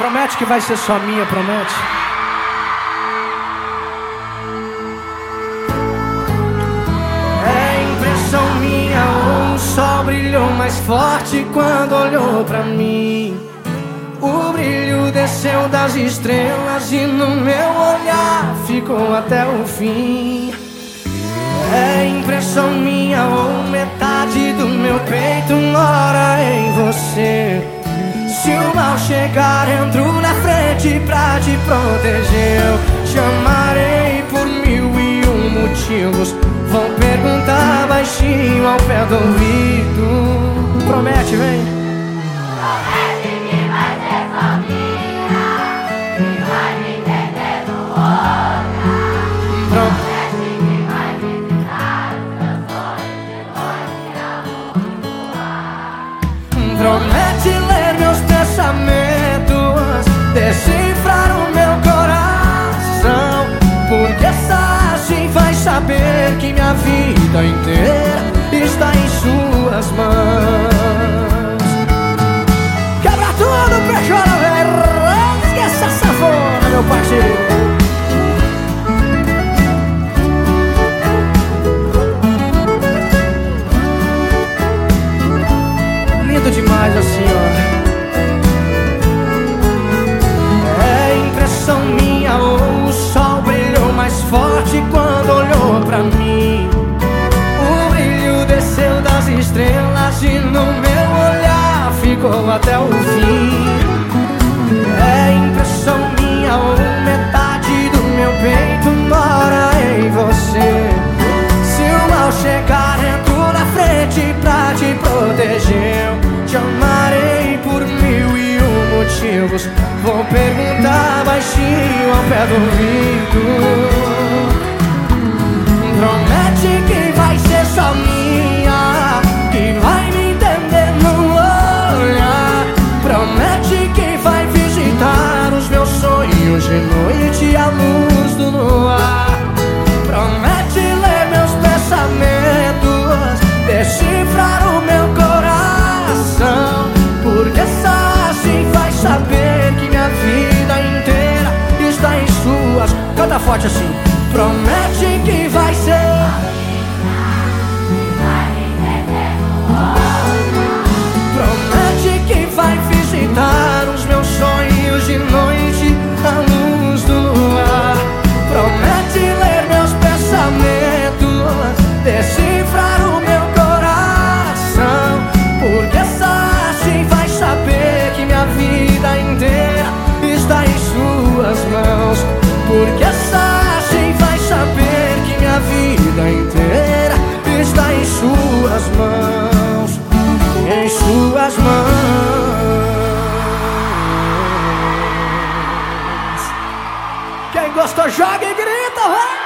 Promete que vai ser só minha, promete? É impressão minha ou o sol brilhou mais forte quando olhou pra mim. O brilho desceu das estrelas e no meu olhar ficou até o fim. É impressão minha ou metade do meu peito mora em você. Se o mal chegar, entro na frente pra te proteger. Eu te amarei por mil e um motivos. Vão perguntar baixinho ao pé do ouvido. Promete, vem. Promete saber que minha vida inteira está em suas estrelas e no meu olhar ficou até o fim. É impressão minha ou metade do meu peito mora em você. Se o mal chegar, entro na frente pra te proteger. Te amarei por mil e um motivos Vou perguntar baixinho ao pé do ouvido Promete que Canta forte assim. Promete que vai ser. Promete que vai visitar os meus sonhos de noite à luz do luar. Promete ler meus pensamentos Decifrar Gostou, joga e grita, vai!